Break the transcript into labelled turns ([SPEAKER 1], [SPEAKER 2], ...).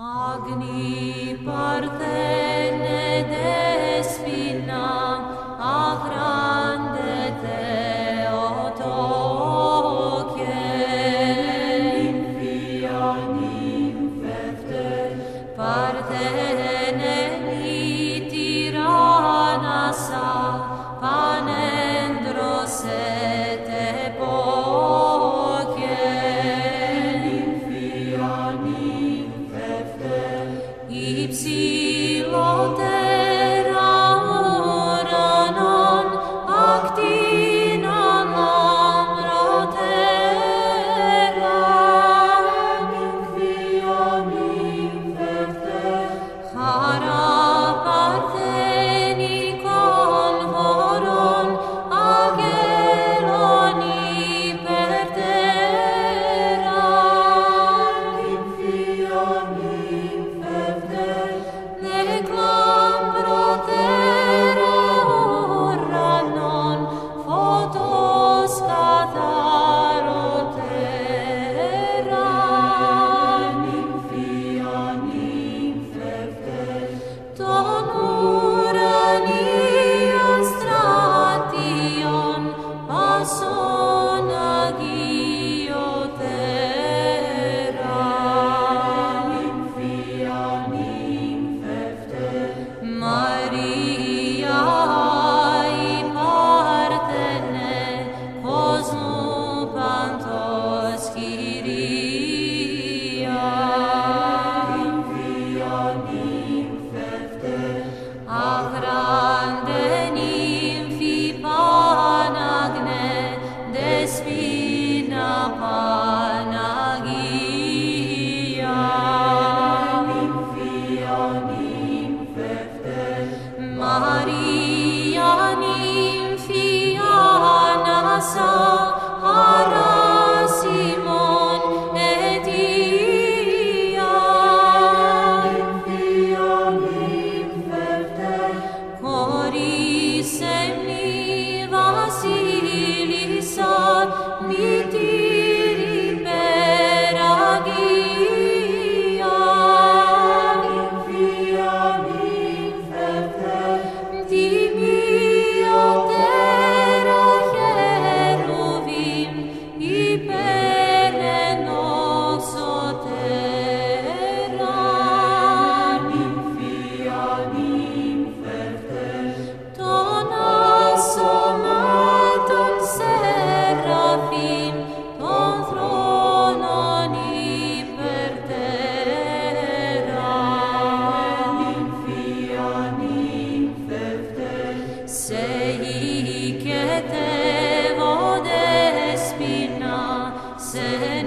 [SPEAKER 1] Agni partene 啊，mitiri vodespina,